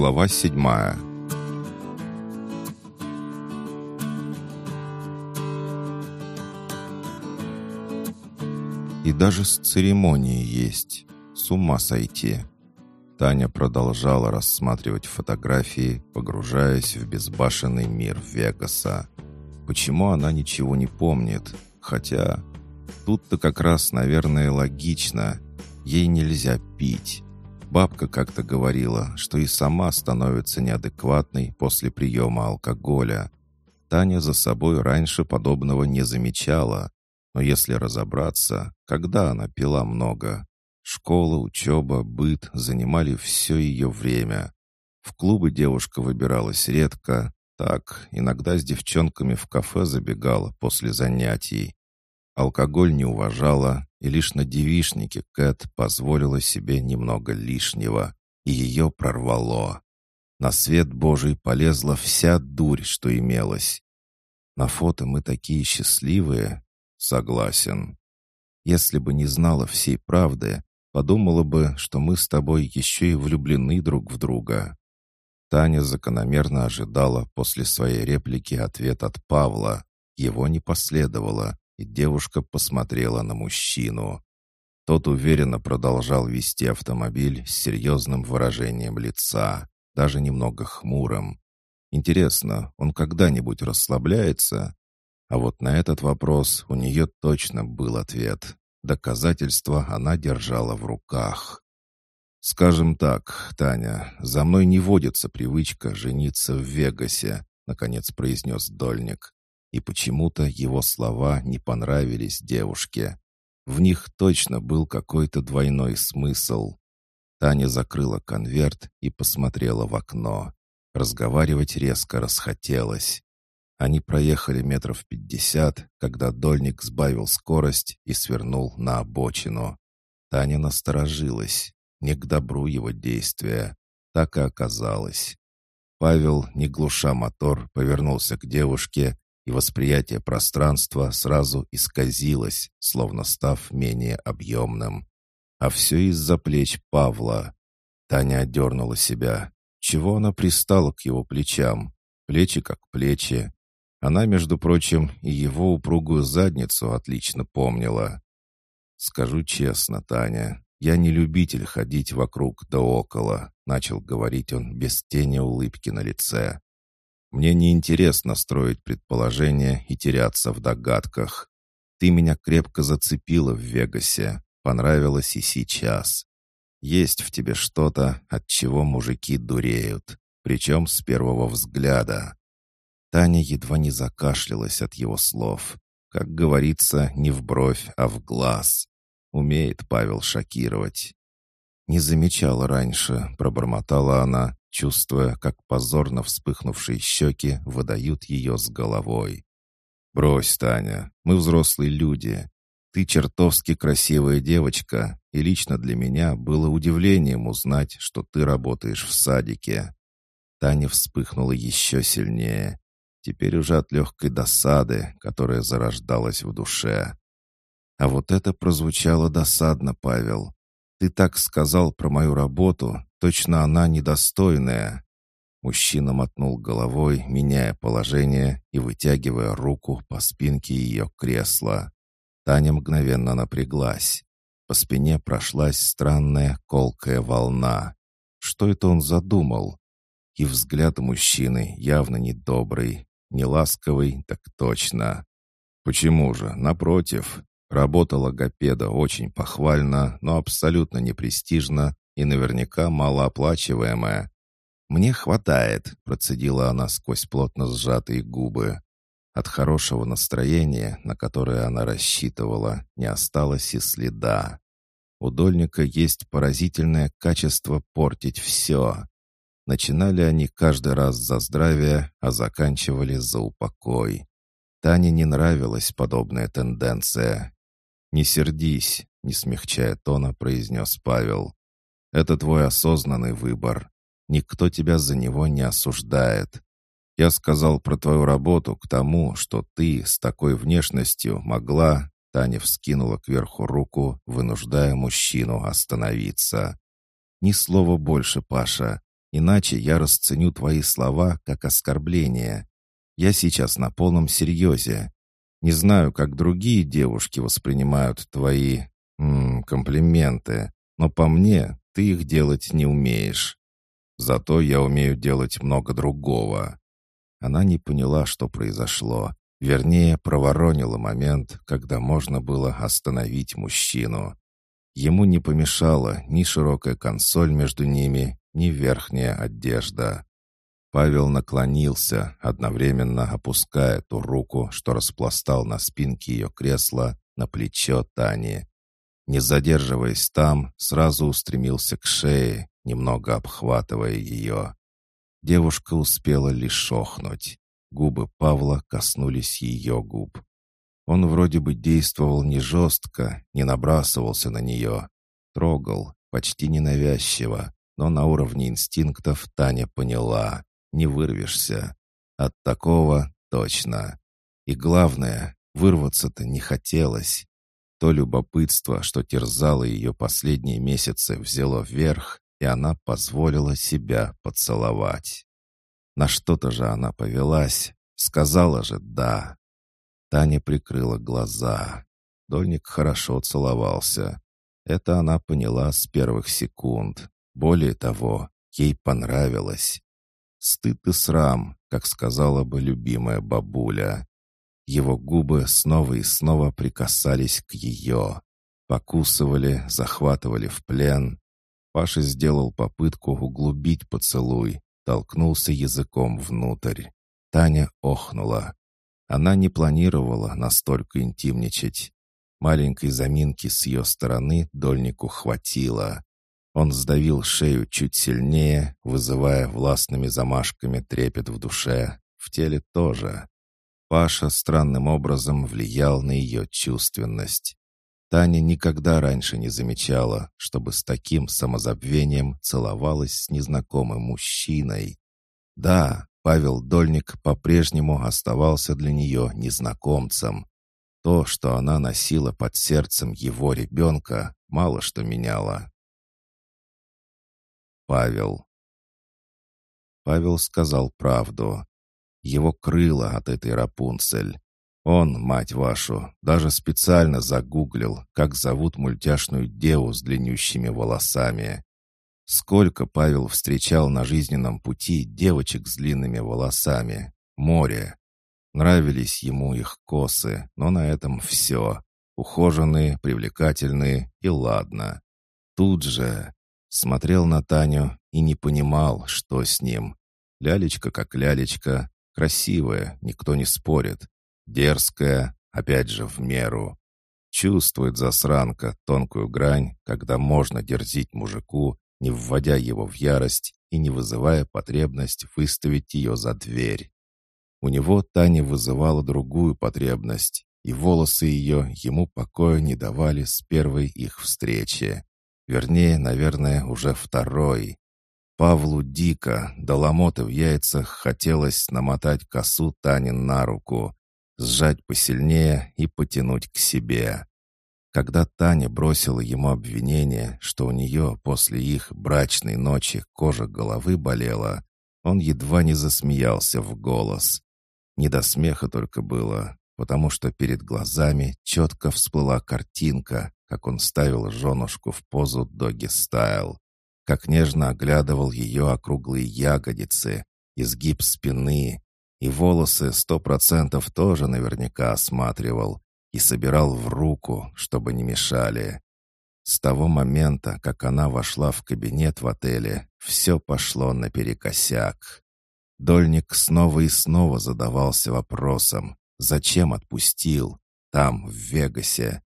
Глава седьмая И даже с церемонией есть. С ума сойти. Таня продолжала рассматривать фотографии, погружаясь в безбашенный мир Вегаса. Почему она ничего не помнит? Хотя тут-то как раз, наверное, логично. Ей нельзя пить. Бабка как-то говорила, что и сама становится неадекватной после приема алкоголя. Таня за собой раньше подобного не замечала. Но если разобраться, когда она пила много? Школа, учеба, быт занимали все ее время. В клубы девушка выбиралась редко, так, иногда с девчонками в кафе забегала после занятий. Алкоголь не уважала, и лишь на девишнике Кэт позволила себе немного лишнего, и ее прорвало. На свет Божий полезла вся дурь, что имелась. На фото мы такие счастливые. Согласен. Если бы не знала всей правды, подумала бы, что мы с тобой еще и влюблены друг в друга. Таня закономерно ожидала после своей реплики ответ от Павла. Его не последовало, и девушка посмотрела на мужчину. Тот уверенно продолжал вести автомобиль с серьезным выражением лица, даже немного хмурым. Интересно, он когда-нибудь расслабляется? А вот на этот вопрос у нее точно был ответ. Доказательства она держала в руках. «Скажем так, Таня, за мной не водится привычка жениться в Вегасе», наконец произнес Дольник. И почему-то его слова не понравились девушке. В них точно был какой-то двойной смысл. Таня закрыла конверт и посмотрела в окно. Разговаривать резко расхотелось. Они проехали метров пятьдесят, когда дольник сбавил скорость и свернул на обочину. Таня насторожилась. Не к добру его действия. Так и оказалось. Павел, не глуша мотор, повернулся к девушке и восприятие пространства сразу исказилось, словно став менее объемным. А все из-за плеч Павла. Таня отдернула себя. Чего она пристала к его плечам? Плечи как плечи. Она, между прочим, и его упругую задницу отлично помнила. «Скажу честно, Таня, я не любитель ходить вокруг да около», начал говорить он без тени улыбки на лице. Мне неинтересно строить предположения и теряться в догадках. Ты меня крепко зацепила в Вегасе, понравилось и сейчас. Есть в тебе что-то, от чего мужики дуреют, причем с первого взгляда. Таня едва не закашлялась от его слов. Как говорится, не в бровь, а в глаз. Умеет Павел шокировать. «Не замечала раньше», — пробормотала она, чувствуя, как позорно вспыхнувшие щеки выдают ее с головой. «Брось, Таня, мы взрослые люди. Ты чертовски красивая девочка, и лично для меня было удивлением узнать, что ты работаешь в садике». Таня вспыхнула еще сильнее, теперь уже от легкой досады, которая зарождалась в душе. А вот это прозвучало досадно, Павел. Ты так сказал про мою работу, точно она недостойная». Мужчина мотнул головой, меняя положение и вытягивая руку по спинке ее кресла. Таня мгновенно напряглась. По спине прошлась странная колкая волна. Что это он задумал? И взгляд мужчины явно недобрый, не ласковый, так точно. Почему же? Напротив, Работа логопеда очень похвальна, но абсолютно непрестижна и наверняка малооплачиваемая. «Мне хватает», — процедила она сквозь плотно сжатые губы. От хорошего настроения, на которое она рассчитывала, не осталось и следа. У Дольника есть поразительное качество портить все. Начинали они каждый раз за здравие, а заканчивали за упокой. Тане не нравилась подобная тенденция, «Не сердись», — не смягчая тона, произнес Павел. «Это твой осознанный выбор. Никто тебя за него не осуждает. Я сказал про твою работу к тому, что ты с такой внешностью могла...» Таня вскинула кверху руку, вынуждая мужчину остановиться. «Ни слова больше, Паша. Иначе я расценю твои слова как оскорбление. Я сейчас на полном серьезе. Не знаю, как другие девушки воспринимают твои м -м, комплименты, но по мне ты их делать не умеешь. Зато я умею делать много другого». Она не поняла, что произошло. Вернее, проворонила момент, когда можно было остановить мужчину. Ему не помешала ни широкая консоль между ними, ни верхняя одежда. Павел наклонился, одновременно опуская ту руку, что распластал на спинке ее кресла, на плечо Тани. Не задерживаясь там, сразу устремился к шее, немного обхватывая ее. Девушка успела лишь охнуть. Губы Павла коснулись ее губ. Он вроде бы действовал не жестко, не набрасывался на нее. Трогал, почти ненавязчиво, но на уровне инстинктов Таня поняла. Не вырвешься. От такого точно. И главное, вырваться-то не хотелось. То любопытство, что терзало ее последние месяцы, взяло вверх, и она позволила себя поцеловать. На что-то же она повелась, сказала же «да». Таня прикрыла глаза. Дольник хорошо целовался. Это она поняла с первых секунд. Более того, ей понравилось. Стыд и срам, как сказала бы любимая бабуля. Его губы снова и снова прикасались к ее. Покусывали, захватывали в плен. Паша сделал попытку углубить поцелуй, толкнулся языком внутрь. Таня охнула. Она не планировала настолько интимничать. Маленькой заминки с ее стороны дольнику хватило. Он сдавил шею чуть сильнее, вызывая властными замашками трепет в душе, в теле тоже. Паша странным образом влиял на ее чувственность. Таня никогда раньше не замечала, чтобы с таким самозабвением целовалась с незнакомым мужчиной. Да, Павел Дольник по-прежнему оставался для нее незнакомцем. То, что она носила под сердцем его ребенка, мало что меняло. Павел. Павел сказал правду. Его крыло от этой Рапунцель. Он, мать вашу, даже специально загуглил, как зовут мультяшную деву с длиннющими волосами. Сколько Павел встречал на жизненном пути девочек с длинными волосами. Море. Нравились ему их косы, но на этом все. Ухоженные, привлекательные и ладно. Тут же смотрел на Таню и не понимал, что с ним. Лялечка как лялечка, Красивая, никто не спорит. Дерзкая, опять же, в меру. Чувствует засранка тонкую грань, когда можно дерзить мужику, не вводя его в ярость и не вызывая потребность выставить ее за дверь. У него Таня вызывала другую потребность, и волосы ее ему покоя не давали с первой их встречи. Вернее, наверное, уже второй. Павлу дико, до ломоты в яйцах, хотелось намотать косу Танин на руку, сжать посильнее и потянуть к себе. Когда Таня бросила ему обвинение, что у нее после их брачной ночи кожа головы болела, он едва не засмеялся в голос. Не до смеха только было, потому что перед глазами четко всплыла картинка, как он ставил женушку в позу доги-стайл как нежно оглядывал ее округлые ягодицы, изгиб спины, и волосы сто процентов тоже наверняка осматривал и собирал в руку, чтобы не мешали. С того момента, как она вошла в кабинет в отеле, все пошло наперекосяк. Дольник снова и снова задавался вопросом, зачем отпустил, там, в Вегасе.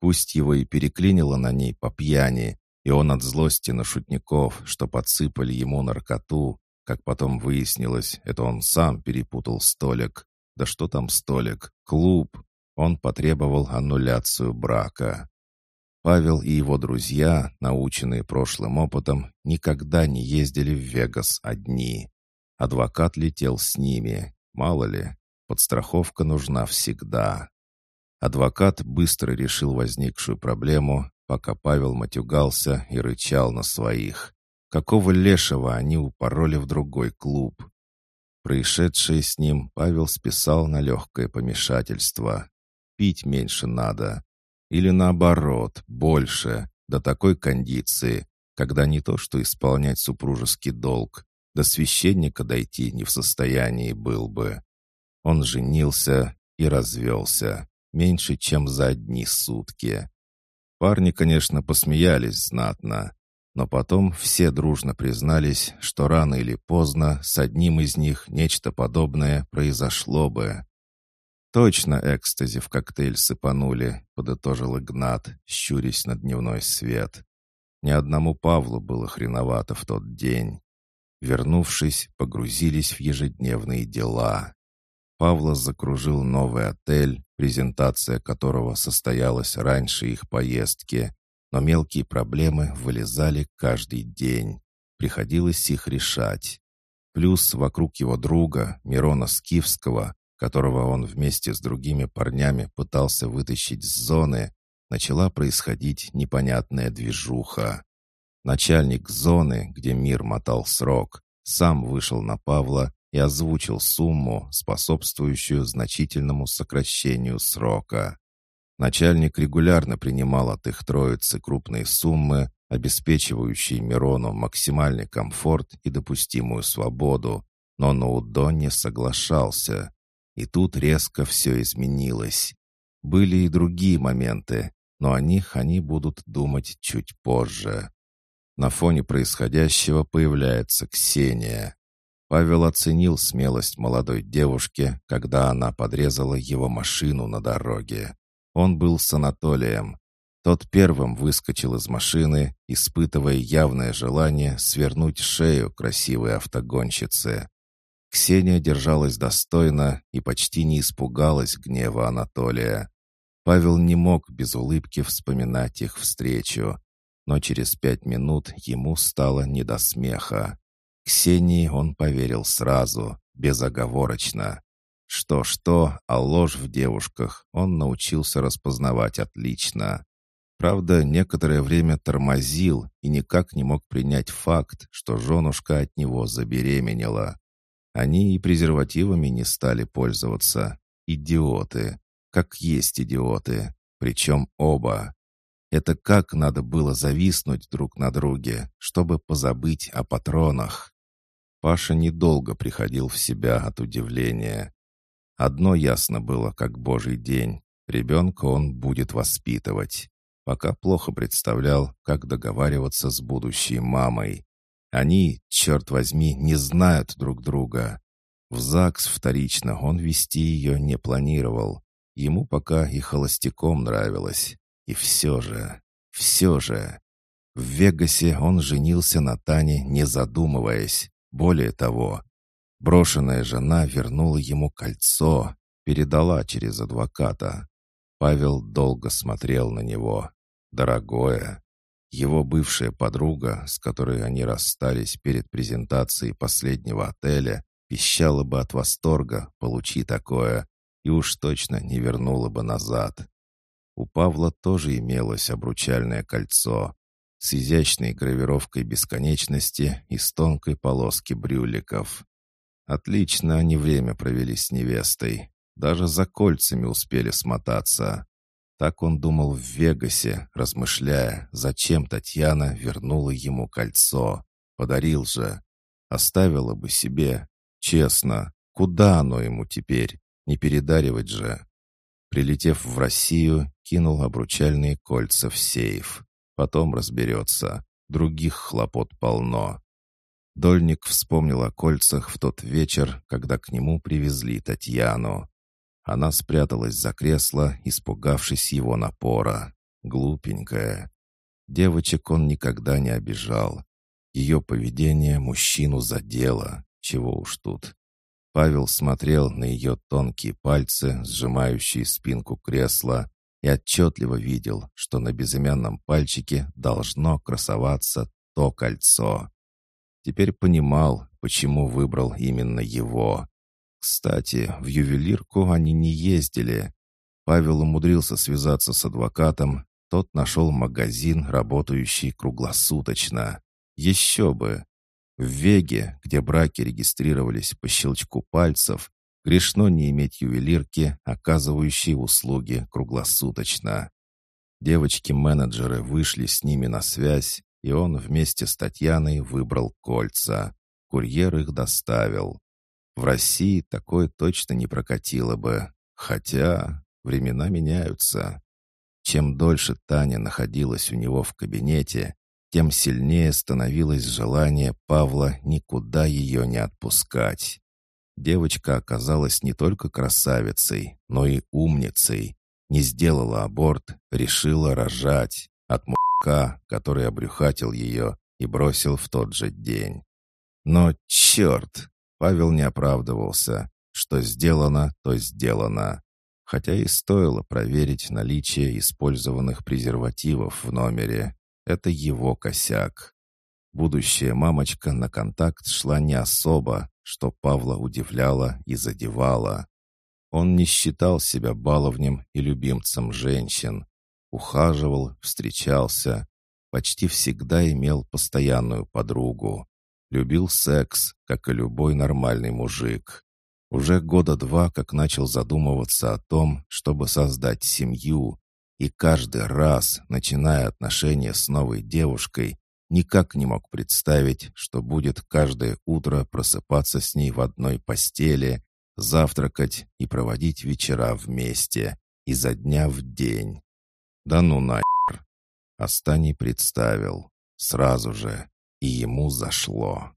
Пусть его и переклинило на ней по пьяни, и он от злости на шутников, что подсыпали ему наркоту, как потом выяснилось, это он сам перепутал столик. Да что там столик? Клуб. Он потребовал аннуляцию брака. Павел и его друзья, наученные прошлым опытом, никогда не ездили в Вегас одни. Адвокат летел с ними. Мало ли, подстраховка нужна всегда. Адвокат быстро решил возникшую проблему пока Павел матюгался и рычал на своих. Какого лешего они упороли в другой клуб? Происшедшее с ним Павел списал на легкое помешательство. Пить меньше надо. Или наоборот, больше, до такой кондиции, когда не то что исполнять супружеский долг, до священника дойти не в состоянии был бы. Он женился и развелся, меньше, чем за одни сутки. Парни, конечно, посмеялись знатно, но потом все дружно признались, что рано или поздно с одним из них нечто подобное произошло бы. «Точно экстази в коктейль сыпанули», — подытожил Игнат, щурясь на дневной свет. Ни одному Павлу было хреновато в тот день. Вернувшись, погрузились в ежедневные дела. Павла закружил новый отель, презентация которого состоялась раньше их поездки, но мелкие проблемы вылезали каждый день. Приходилось их решать. Плюс вокруг его друга, Мирона Скифского, которого он вместе с другими парнями пытался вытащить с зоны, начала происходить непонятная движуха. Начальник зоны, где мир мотал срок, сам вышел на Павла и озвучил сумму, способствующую значительному сокращению срока. Начальник регулярно принимал от их троицы крупные суммы, обеспечивающие Мирону максимальный комфорт и допустимую свободу, но Наудо не соглашался. И тут резко все изменилось. Были и другие моменты, но о них они будут думать чуть позже. На фоне происходящего появляется Ксения. Павел оценил смелость молодой девушки, когда она подрезала его машину на дороге. Он был с Анатолием. Тот первым выскочил из машины, испытывая явное желание свернуть шею красивой автогонщицы. Ксения держалась достойно и почти не испугалась гнева Анатолия. Павел не мог без улыбки вспоминать их встречу, но через пять минут ему стало не до смеха. Ксении он поверил сразу, безоговорочно. Что-что, а ложь в девушках он научился распознавать отлично. Правда, некоторое время тормозил и никак не мог принять факт, что женушка от него забеременела. Они и презервативами не стали пользоваться. Идиоты. Как есть идиоты. Причем оба. Это как надо было зависнуть друг на друге, чтобы позабыть о патронах. Паша недолго приходил в себя от удивления. Одно ясно было, как божий день. Ребенка он будет воспитывать. Пока плохо представлял, как договариваться с будущей мамой. Они, черт возьми, не знают друг друга. В ЗАГС вторично он вести ее не планировал. Ему пока и холостяком нравилось. И все же, все же... В Вегасе он женился на Тане, не задумываясь. Более того, Брошенная жена вернула ему кольцо, передала через адвоката. Павел долго смотрел на него. Дорогое. Его бывшая подруга, с которой они расстались перед презентацией последнего отеля, пищала бы от восторга, получи такое, и уж точно не вернула бы назад. У Павла тоже имелось обручальное кольцо с изящной гравировкой бесконечности и с тонкой полоски брюликов. Отлично они время провели с невестой. Даже за кольцами успели смотаться. Так он думал в Вегасе, размышляя, зачем Татьяна вернула ему кольцо. Подарил же. Оставила бы себе. Честно, куда оно ему теперь? Не передаривать же. Прилетев в Россию, кинул обручальные кольца в сейф. Потом разберется. Других хлопот полно. Дольник вспомнил о кольцах в тот вечер, когда к нему привезли Татьяну. Она спряталась за кресло, испугавшись его напора. Глупенькая. Девочек он никогда не обижал. Ее поведение мужчину задело. Чего уж тут. Павел смотрел на ее тонкие пальцы, сжимающие спинку кресла, и отчетливо видел, что на безымянном пальчике должно красоваться то кольцо. Теперь понимал, почему выбрал именно его. Кстати, в ювелирку они не ездили. Павел умудрился связаться с адвокатом. Тот нашел магазин, работающий круглосуточно. Еще бы! В Веге, где браки регистрировались по щелчку пальцев, грешно не иметь ювелирки, оказывающей услуги круглосуточно. Девочки-менеджеры вышли с ними на связь, и он вместе с Татьяной выбрал кольца. Курьер их доставил. В России такое точно не прокатило бы, хотя времена меняются. Чем дольше Таня находилась у него в кабинете, тем сильнее становилось желание Павла никуда ее не отпускать. Девочка оказалась не только красавицей, но и умницей. Не сделала аборт, решила рожать от мужика, который обрюхатил ее и бросил в тот же день. Но черт! Павел не оправдывался. Что сделано, то сделано. Хотя и стоило проверить наличие использованных презервативов в номере. Это его косяк. Будущая мамочка на контакт шла не особо, что Павла удивляло и задевало. Он не считал себя баловнем и любимцем женщин. Ухаживал, встречался, почти всегда имел постоянную подругу. Любил секс, как и любой нормальный мужик. Уже года два, как начал задумываться о том, чтобы создать семью, и каждый раз, начиная отношения с новой девушкой, никак не мог представить, что будет каждое утро просыпаться с ней в одной постели, завтракать и проводить вечера вместе, изо дня в день. Да ну нахер! Астаний представил. Сразу же. И ему зашло.